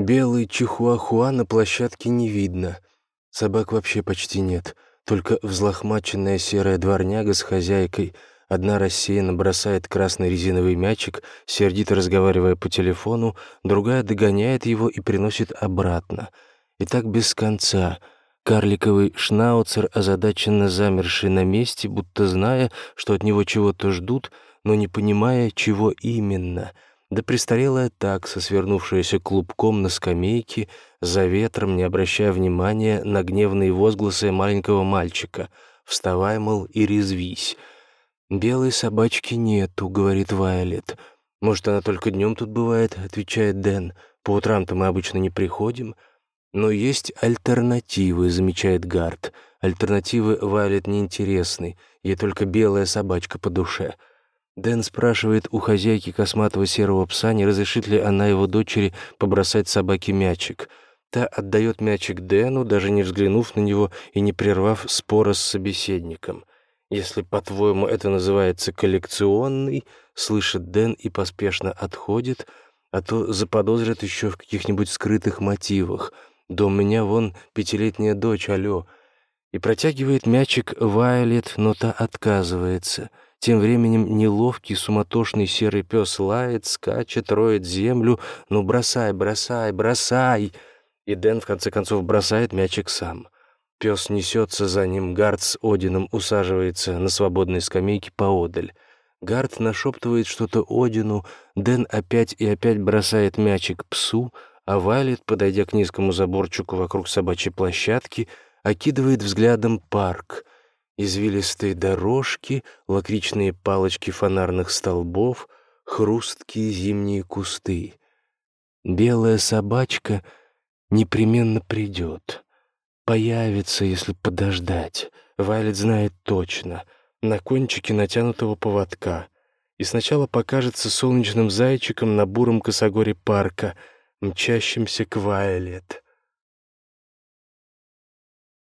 Белый чихуахуа на площадке не видно. Собак вообще почти нет. Только взлохмаченная серая дворняга с хозяйкой. Одна рассеянно бросает красный резиновый мячик, сердито разговаривая по телефону, другая догоняет его и приносит обратно. И так без конца. Карликовый шнауцер, озадаченно замерший на месте, будто зная, что от него чего-то ждут, но не понимая, чего именно — да престарелая такса, свернувшаяся клубком на скамейке, за ветром, не обращая внимания на гневные возгласы маленького мальчика. «Вставай, мол, и резвись». «Белой собачки нету», — говорит Вайолет. «Может, она только днем тут бывает?» — отвечает Дэн. «По утрам-то мы обычно не приходим». «Но есть альтернативы», — замечает Гард. «Альтернативы Вайолет неинтересны, ей только белая собачка по душе». Дэн спрашивает у хозяйки косматого серого пса, не разрешит ли она его дочери побросать собаке мячик. Та отдает мячик Дэну, даже не взглянув на него и не прервав спора с собеседником. «Если, по-твоему, это называется коллекционный», — слышит Дэн и поспешно отходит, а то заподозрят еще в каких-нибудь скрытых мотивах. «Да у меня вон пятилетняя дочь, алло». И протягивает мячик Вайолет, но та отказывается — тем временем неловкий, суматошный серый пес лает, скачет, роет землю. «Ну, бросай, бросай, бросай!» И Дэн, в конце концов, бросает мячик сам. Пес несется за ним, Гард с Одином усаживается на свободной скамейке поодаль. Гард нашептывает что-то Одину, Дэн опять и опять бросает мячик псу, а Вайлет, подойдя к низкому заборчику вокруг собачьей площадки, окидывает взглядом парк — извилистые дорожки, лакричные палочки фонарных столбов, хрусткие зимние кусты. Белая собачка непременно придет. Появится, если подождать. Вайлет знает точно. На кончике натянутого поводка. И сначала покажется солнечным зайчиком на буром косогоре парка, мчащимся к Вайлет.